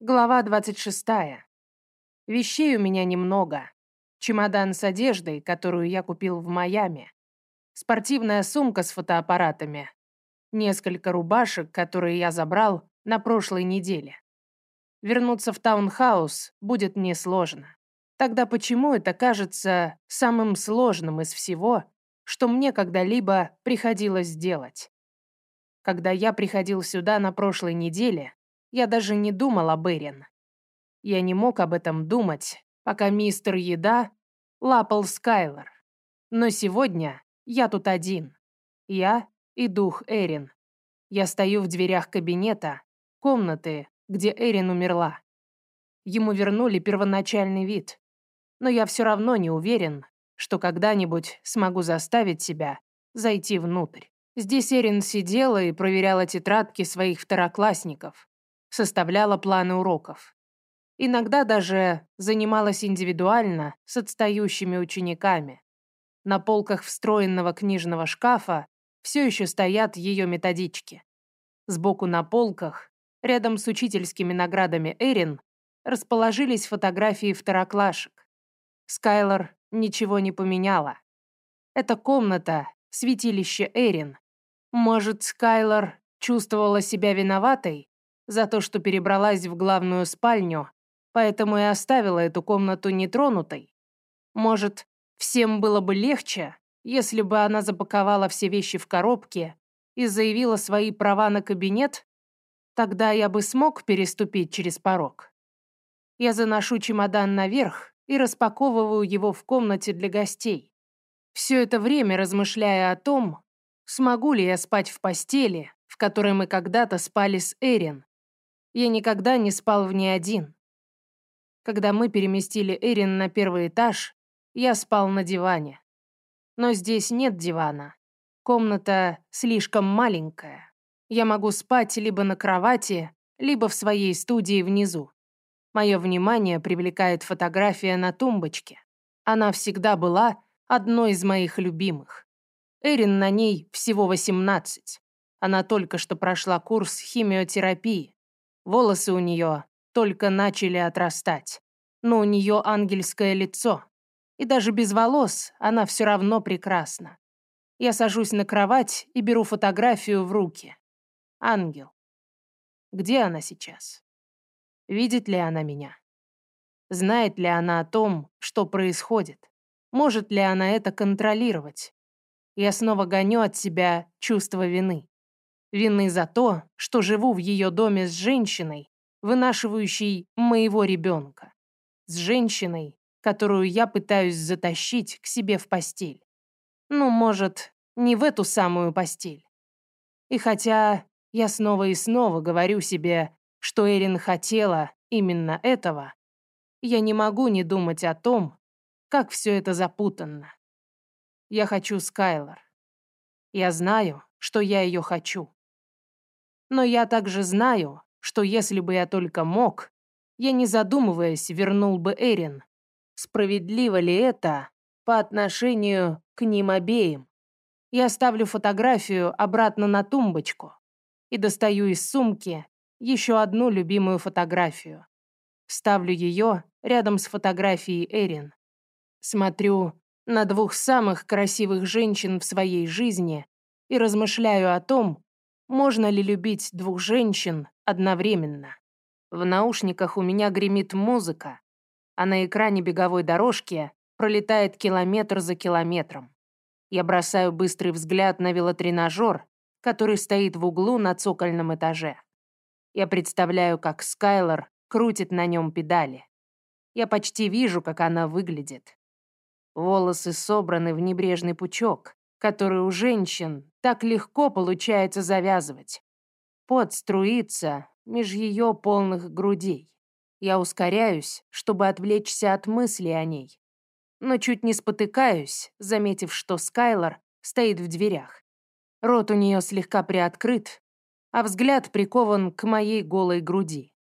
Глава 26. Вещей у меня немного. Чемодан с одеждой, которую я купил в Майами. Спортивная сумка с фотоаппаратами. Несколько рубашек, которые я забрал на прошлой неделе. Вернуться в таунхаус будет несложно. Тогда почему это кажется самым сложным из всего, что мне когда-либо приходилось делать? Когда я приходил сюда на прошлой неделе, я даже не думал об Эрин. Я не мог об этом думать, пока мистер Еда лапал Скайлор. Но сегодня я тут один. Я и дух Эрин. Я стою в дверях кабинета, комнаты, где Эрин умерла. Ему вернули первоначальный вид. Но я все равно не уверен, что когда-нибудь смогу заставить себя зайти внутрь. Здесь Эрин сидела и проверяла тетрадки своих второклассников составляла планы уроков. Иногда даже занималась индивидуально с отстающими учениками. На полках встроенного книжного шкафа все еще стоят ее методички. Сбоку на полках, рядом с учительскими наградами Эрин, расположились фотографии второклашек. Скайлор ничего не поменяла. Эта комната — святилище Эрин. Может, Скайлор чувствовала себя виноватой, за то, что перебралась в главную спальню, поэтому и оставила эту комнату нетронутой. Может, всем было бы легче, если бы она запаковала все вещи в коробке и заявила свои права на кабинет? Тогда я бы смог переступить через порог. Я заношу чемодан наверх и распаковываю его в комнате для гостей. Все это время размышляя о том, смогу ли я спать в постели, в которой мы когда-то спали с Эрин, я никогда не спал в ней один. Когда мы переместили Эрин на первый этаж, я спал на диване. Но здесь нет дивана. Комната слишком маленькая. Я могу спать либо на кровати, либо в своей студии внизу. Мое внимание привлекает фотография на тумбочке. Она всегда была одной из моих любимых. Эрин на ней всего 18. Она только что прошла курс химиотерапии. Волосы у нее только начали отрастать. Но у нее ангельское лицо. И даже без волос она все равно прекрасна. Я сажусь на кровать и беру фотографию в руки. Ангел. Где она сейчас? Видит ли она меня? Знает ли она о том, что происходит? Может ли она это контролировать? Я снова гоню от себя чувство вины. Вины за то, что живу в ее доме с женщиной, вынашивающей моего ребенка. С женщиной, которую я пытаюсь затащить к себе в постель. Ну, может, не в эту самую постель. И хотя я снова и снова говорю себе, что Эрин хотела именно этого, я не могу не думать о том, как все это запутанно. Я хочу Скайлор. Я знаю, что я ее хочу. Но я также знаю, что если бы я только мог, я, не задумываясь, вернул бы Эрин. Справедливо ли это по отношению к ним обеим? Я ставлю фотографию обратно на тумбочку и достаю из сумки еще одну любимую фотографию. Ставлю ее рядом с фотографией Эрин. Смотрю на двух самых красивых женщин в своей жизни и размышляю о том, можно ли любить двух женщин одновременно? В наушниках у меня гремит музыка, а на экране беговой дорожки пролетает километр за километром. Я бросаю быстрый взгляд на велотренажер, который стоит в углу на цокольном этаже. Я представляю, как Скайлор крутит на нем педали. Я почти вижу, как она выглядит. Волосы собраны в небрежный пучок, который у женщин так легко получается завязывать. Пот струится меж ее полных грудей. Я ускоряюсь, чтобы отвлечься от мысли о ней. Но чуть не спотыкаюсь, заметив, что Скайлор стоит в дверях. Рот у нее слегка приоткрыт, а взгляд прикован к моей голой груди.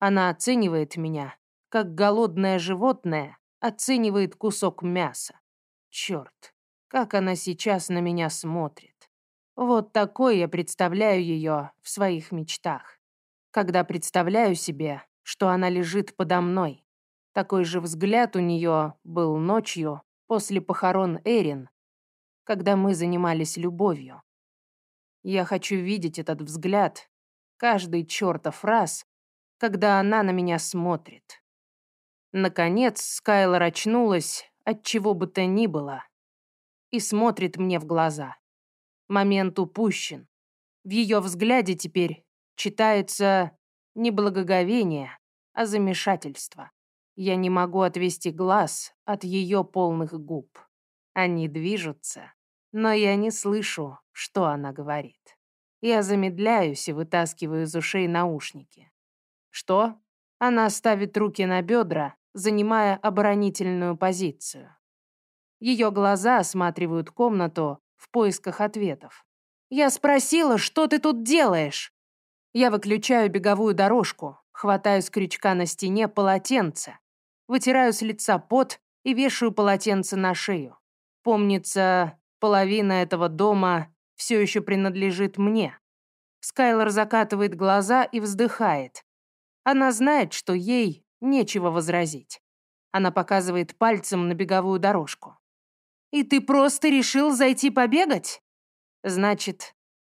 Она оценивает меня, как голодное животное оценивает кусок мяса. Черт, как она сейчас на меня смотрит. Вот такой я представляю ее в своих мечтах. Когда представляю себе, что она лежит подо мной. Такой же взгляд у нее был ночью после похорон Эрин, когда мы занимались любовью. Я хочу видеть этот взгляд каждый чертов раз, когда она на меня смотрит. Наконец Скайлор очнулась от чего бы то ни было и смотрит мне в глаза. Момент упущен. В ее взгляде теперь читается не благоговение, а замешательство. Я не могу отвести глаз от ее полных губ. Они движутся, но я не слышу, что она говорит. Я замедляюсь и вытаскиваю из ушей наушники. Что? Она ставит руки на бедра, занимая оборонительную позицию. Ее глаза осматривают комнату в поисках ответов. «Я спросила, что ты тут делаешь?» Я выключаю беговую дорожку, хватаю с крючка на стене полотенце, вытираю с лица пот и вешаю полотенце на шею. Помнится, половина этого дома все еще принадлежит мне. Скайлор закатывает глаза и вздыхает. Она знает, что ей нечего возразить. Она показывает пальцем на беговую дорожку. «И ты просто решил зайти побегать?» Значит,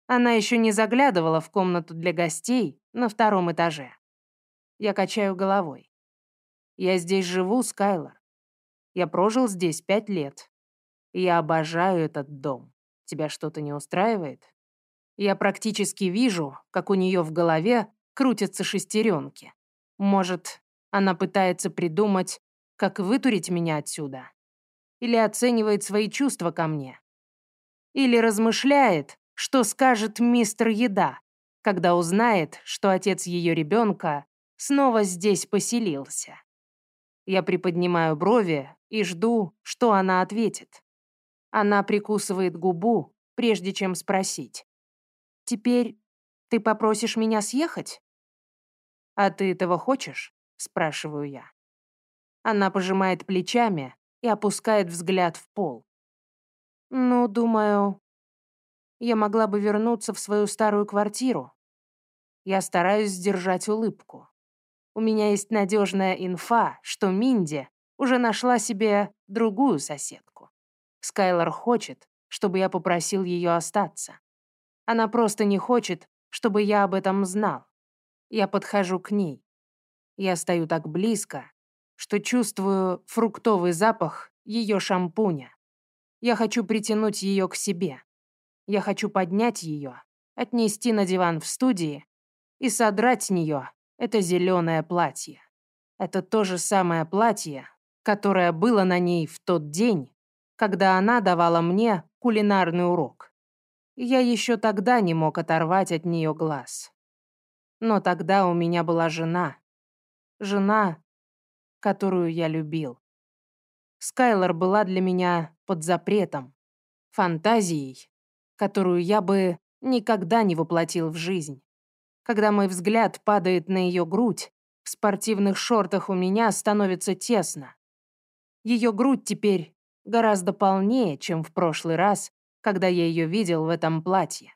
она еще не заглядывала в комнату для гостей на втором этаже. Я качаю головой. Я здесь живу, Скайлор. Я прожил здесь пять лет. Я обожаю этот дом. Тебя что-то не устраивает? Я практически вижу, как у нее в голове крутятся шестеренки. Может, она пытается придумать, как вытурить меня отсюда? Или оценивает свои чувства ко мне? Или размышляет, что скажет мистер Еда, когда узнает, что отец ее ребенка снова здесь поселился? Я приподнимаю брови и жду, что она ответит. Она прикусывает губу, прежде чем спросить. «Теперь ты попросишь меня съехать?» «А ты этого хочешь?» — спрашиваю я. Она пожимает плечами и опускает взгляд в пол. «Ну, думаю, я могла бы вернуться в свою старую квартиру. Я стараюсь сдержать улыбку. У меня есть надежная инфа, что Минди уже нашла себе другую соседку. Скайлор хочет, чтобы я попросил ее остаться. Она просто не хочет, чтобы я об этом знал. Я подхожу к ней. Я стою так близко, что чувствую фруктовый запах ее шампуня. Я хочу притянуть ее к себе. Я хочу поднять ее, отнести на диван в студии и содрать с нее это зеленое платье. Это то же самое платье, которое было на ней в тот день, когда она давала мне кулинарный урок. Я еще тогда не мог оторвать от нее глаз. Но тогда у меня была жена. Жена, которую я любил. Скайлор была для меня под запретом, фантазией, которую я бы никогда не воплотил в жизнь. Когда мой взгляд падает на ее грудь, в спортивных шортах у меня становится тесно. Ее грудь теперь гораздо полнее, чем в прошлый раз, когда я ее видел в этом платье.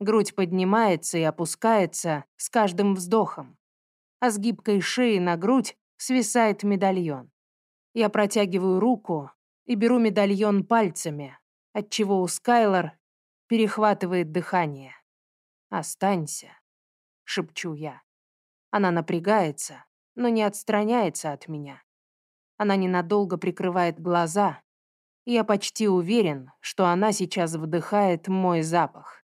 Грудь поднимается и опускается с каждым вздохом, а с гибкой шеи на грудь свисает медальон. Я протягиваю руку и беру медальон пальцами, отчего у Скайлор перехватывает дыхание. «Останься», шепчу я. Она напрягается, но не отстраняется от меня. Она ненадолго прикрывает глаза, и я почти уверен, что она сейчас вдыхает мой запах.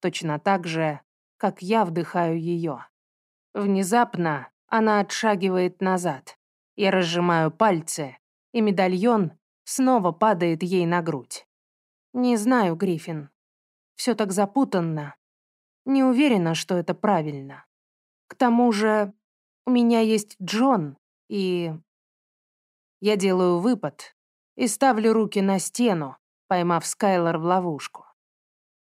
Точно так же, как я вдыхаю ее. Внезапно она отшагивает назад. Я разжимаю пальцы, и медальон снова падает ей на грудь. Не знаю, Гриффин. Все так запутанно, не уверена, что это правильно. К тому же у меня есть Джон, и... Я делаю выпад и ставлю руки на стену, поймав Скайлор в ловушку.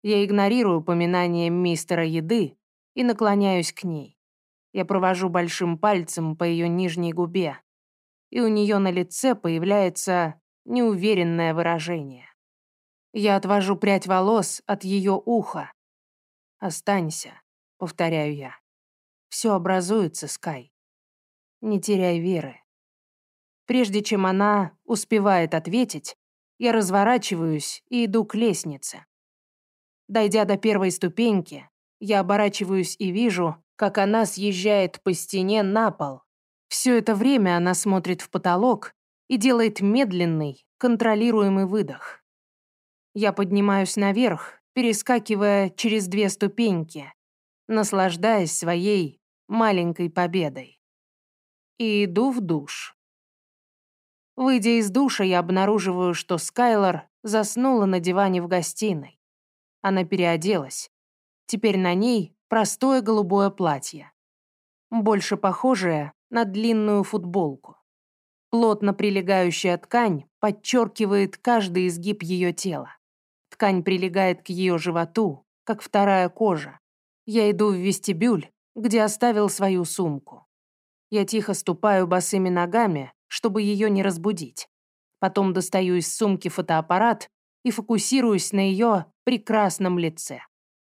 Я игнорирую упоминание мистера Еды и наклоняюсь к ней. Я провожу большим пальцем по ее нижней губе, и у нее на лице появляется неуверенное выражение. Я отвожу прядь волос от ее уха «Останься», — повторяю я. «Все образуется, Скай. не теряй веры. Прежде чем она успевает ответить, я разворачиваюсь и иду к лестнице. Дойдя до первой ступеньки, я оборачиваюсь и вижу, как она съезжает по стене на пол. Все это время она смотрит в потолок и делает медленный, контролируемый выдох. Я поднимаюсь наверх, перескакивая через две ступеньки, наслаждаясь своей маленькой победой. И иду в душ. Выйдя из душа, я обнаруживаю, что Скайлор заснула на диване в гостиной. Она переоделась. Теперь на ней простое голубое платье. Больше похожее на длинную футболку. Плотно прилегающая ткань подчеркивает каждый изгиб ее тела. Ткань прилегает к ее животу, как вторая кожа. Я иду в вестибюль, где оставил свою сумку. Я тихо ступаю босыми ногами, чтобы ее не разбудить. Потом достаю из сумки фотоаппарат и фокусируюсь на ее прекрасном лице.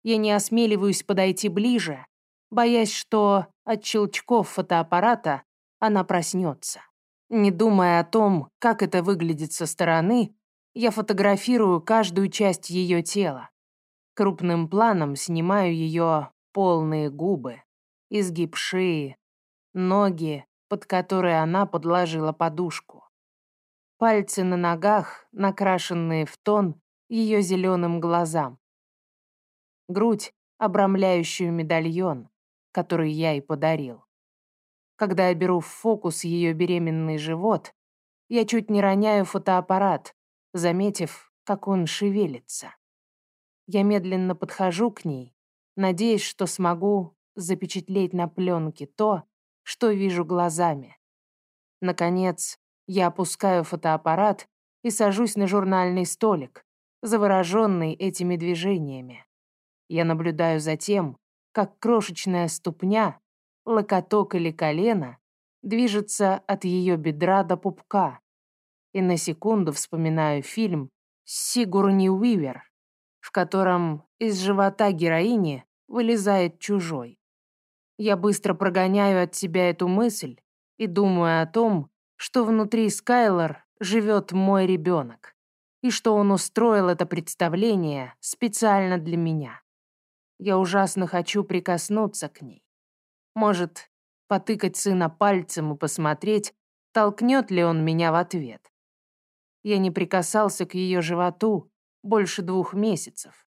Я не осмеливаюсь подойти ближе, боясь, что от щелчков фотоаппарата она проснется. Не думая о том, как это выглядит со стороны, я фотографирую каждую часть ее тела. Крупным планом снимаю ее полные губы, изгиб шеи, ноги, под которые она подложила подушку. Пальцы на ногах, накрашенные в тон ее зеленым глазам. Грудь, обрамляющую медальон, который я ей подарил. Когда я беру в фокус ее беременный живот, я чуть не роняю фотоаппарат, заметив, как он шевелится. Я медленно подхожу к ней, надеясь, что смогу запечатлеть на пленке то, что вижу глазами. Наконец, я опускаю фотоаппарат и сажусь на журнальный столик, завороженный этими движениями. Я наблюдаю за тем, как крошечная ступня, локоток или колено движется от ее бедра до пупка. И на секунду вспоминаю фильм «Сигурни Уивер», в котором из живота героини вылезает чужой. Я быстро прогоняю от себя эту мысль и думаю о том, что внутри Скайлор живет мой ребенок, и что он устроил это представление специально для меня. Я ужасно хочу прикоснуться к ней. Может, потыкать сына пальцем и посмотреть, толкнет ли он меня в ответ. Я не прикасался к ее животу больше двух месяцев.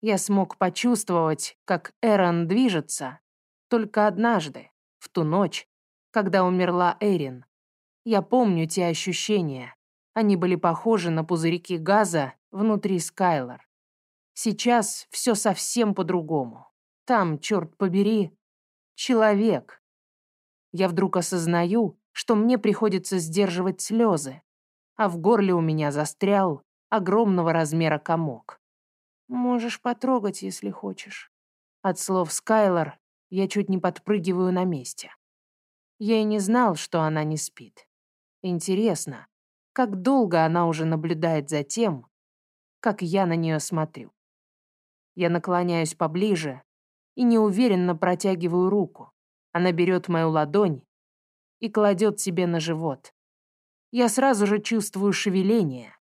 Я смог почувствовать, как Эрон движется, только однажды, в ту ночь, когда умерла Эрин. Я помню те ощущения. Они были похожи на пузырьки газа внутри Скайлор. Сейчас все совсем по-другому. Там, черт побери, человек. Я вдруг осознаю, что мне приходится сдерживать слезы, а в горле у меня застрял огромного размера комок. Можешь потрогать, если хочешь. От слов Скайлор я чуть не подпрыгиваю на месте. Я и не знал, что она не спит. Интересно, как долго она уже наблюдает за тем, как я на нее смотрю. Я наклоняюсь поближе и неуверенно протягиваю руку. Она берет мою ладонь и кладет себе на живот. Я сразу же чувствую шевеление.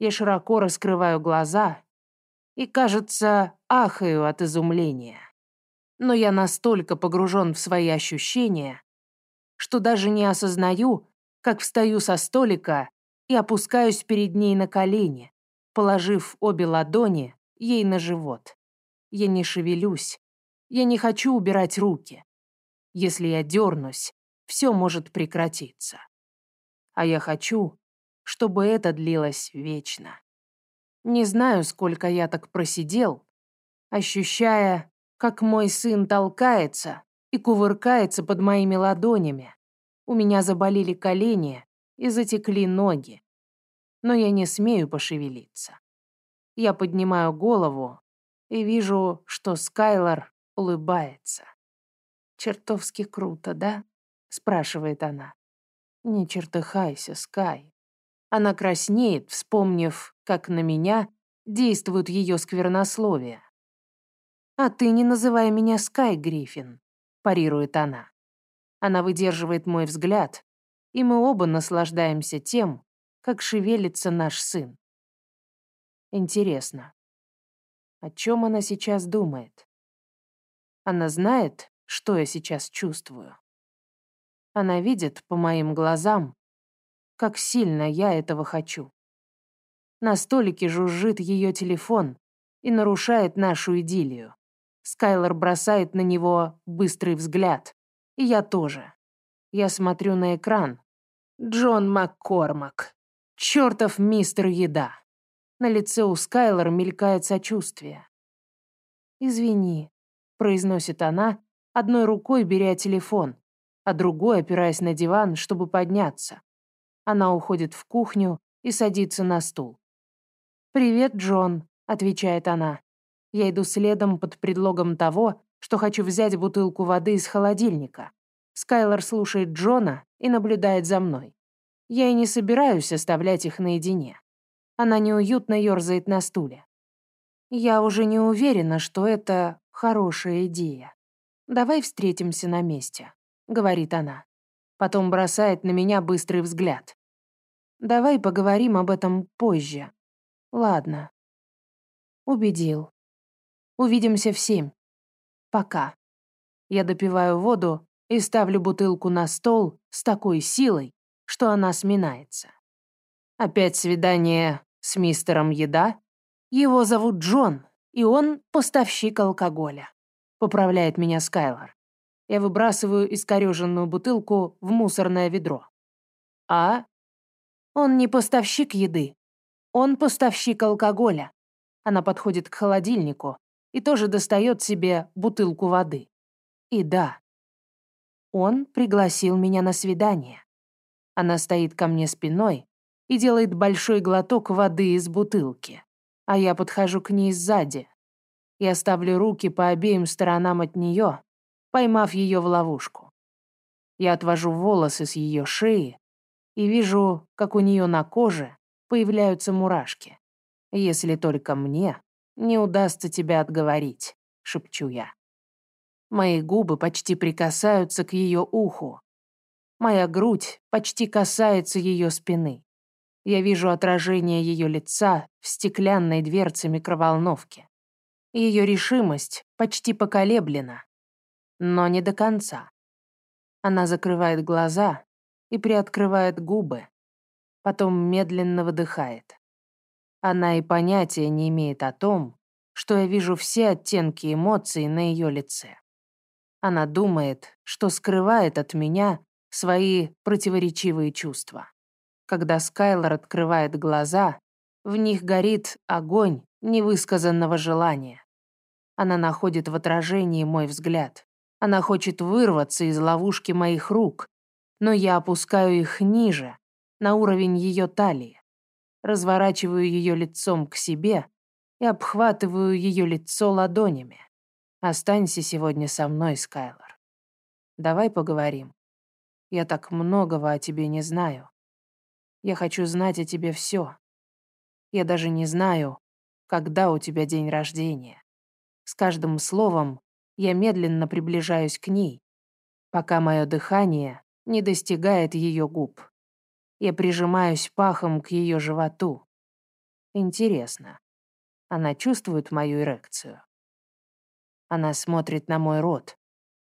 Я широко раскрываю глаза и, кажется, ахаю от изумления но я настолько погружен в свои ощущения, что даже не осознаю, как встаю со столика и опускаюсь перед ней на колени, положив обе ладони ей на живот. Я не шевелюсь, я не хочу убирать руки. Если я дернусь, все может прекратиться. А я хочу, чтобы это длилось вечно. Не знаю, сколько я так просидел, ощущая, как мой сын толкается и кувыркается под моими ладонями. У меня заболели колени и затекли ноги. Но я не смею пошевелиться. Я поднимаю голову и вижу, что Скайлор улыбается. «Чертовски круто, да?» — спрашивает она. «Не чертыхайся, Скай». Она краснеет, вспомнив, как на меня действуют ее сквернословия. «А ты не называй меня Скай, Гриффин», — парирует она. Она выдерживает мой взгляд, и мы оба наслаждаемся тем, как шевелится наш сын. Интересно, о чем она сейчас думает? Она знает, что я сейчас чувствую. Она видит по моим глазам, как сильно я этого хочу. На столике жужжит ее телефон и нарушает нашу идиллию. Скайлор бросает на него быстрый взгляд. И я тоже. Я смотрю на экран. Джон Маккормак. Чертов мистер Еда. На лице у Скайлор мелькает сочувствие. «Извини», — произносит она, одной рукой беря телефон, а другой опираясь на диван, чтобы подняться. Она уходит в кухню и садится на стул. «Привет, Джон», — отвечает она. Я иду следом под предлогом того, что хочу взять бутылку воды из холодильника. Скайлор слушает Джона и наблюдает за мной. Я и не собираюсь оставлять их наедине. Она неуютно ерзает на стуле. Я уже не уверена, что это хорошая идея. «Давай встретимся на месте», — говорит она. Потом бросает на меня быстрый взгляд. «Давай поговорим об этом позже». «Ладно». Убедил. Увидимся в семь. Пока. Я допиваю воду и ставлю бутылку на стол с такой силой, что она сминается. Опять свидание с мистером Еда. Его зовут Джон, и он поставщик алкоголя. Поправляет меня Скайлор. Я выбрасываю искореженную бутылку в мусорное ведро. А? Он не поставщик еды. Он поставщик алкоголя. Она подходит к холодильнику и тоже достает себе бутылку воды. И да, он пригласил меня на свидание. Она стоит ко мне спиной, и делает большой глоток воды из бутылки. А я подхожу к ней сзади. Я ставлю руки по обеим сторонам от нее, поймав ее в ловушку. Я отвожу волосы с ее шеи и вижу, как у нее на коже появляются мурашки. «Если только мне не удастся тебя отговорить», — шепчу я. Мои губы почти прикасаются к ее уху. Моя грудь почти касается ее спины. Я вижу отражение ее лица в стеклянной дверце микроволновки. Ее решимость почти поколеблена, но не до конца. Она закрывает глаза и приоткрывает губы, потом медленно выдыхает. Она и понятия не имеет о том, что я вижу все оттенки эмоций на ее лице. Она думает, что скрывает от меня свои противоречивые чувства. Когда Скайлор открывает глаза, в них горит огонь невысказанного желания. Она находит в отражении мой взгляд. Она хочет вырваться из ловушки моих рук, но я опускаю их ниже, на уровень ее талии. Разворачиваю ее лицом к себе и обхватываю ее лицо ладонями. Останься сегодня со мной, Скайлор. Давай поговорим. Я так многого о тебе не знаю. Я хочу знать о тебе все. Я даже не знаю, когда у тебя день рождения. С каждым словом я медленно приближаюсь к ней, пока мое дыхание не достигает ее губ. Я прижимаюсь пахом к ее животу. Интересно, она чувствует мою эрекцию? Она смотрит на мой рот,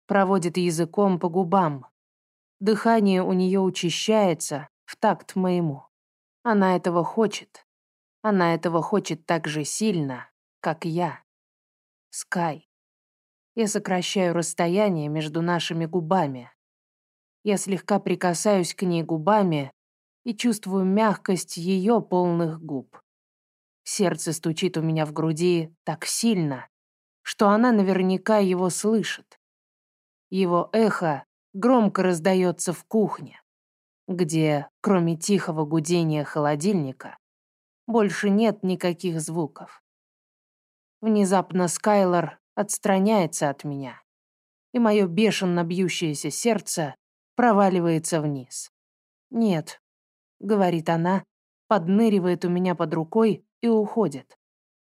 проводит языком по губам. Дыхание у нее учащается, в такт моему. Она этого хочет. Она этого хочет так же сильно, как я. Скай. Я сокращаю расстояние между нашими губами. Я слегка прикасаюсь к ней губами и чувствую мягкость ее полных губ. Сердце стучит у меня в груди так сильно, что она наверняка его слышит. Его эхо громко раздается в кухне где, кроме тихого гудения холодильника, больше нет никаких звуков. Внезапно Скайлор отстраняется от меня, и мое бешено бьющееся сердце проваливается вниз. «Нет», — говорит она, подныривает у меня под рукой и уходит.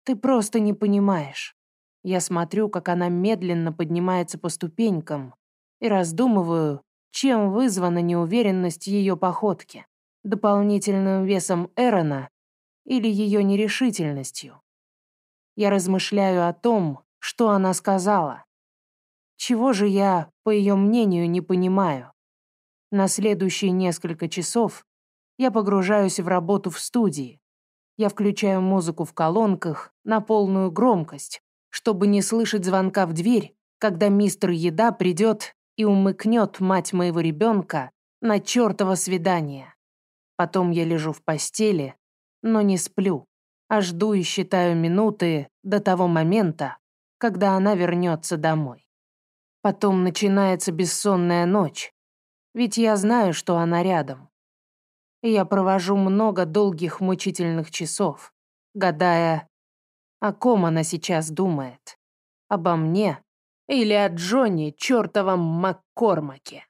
«Ты просто не понимаешь». Я смотрю, как она медленно поднимается по ступенькам, и раздумываю, чем вызвана неуверенность ее походки? Дополнительным весом Эрона или ее нерешительностью? Я размышляю о том, что она сказала. Чего же я, по ее мнению, не понимаю? На следующие несколько часов я погружаюсь в работу в студии. Я включаю музыку в колонках на полную громкость, чтобы не слышать звонка в дверь, когда мистер Еда придет и умыкнет мать моего ребенка на чертово свидание. Потом я лежу в постели, но не сплю, а жду и считаю минуты до того момента, когда она вернется домой. Потом начинается бессонная ночь, ведь я знаю, что она рядом. И я провожу много долгих мучительных часов, гадая, о ком она сейчас думает. Обо мне или о Джонни чертовом Маккормаке.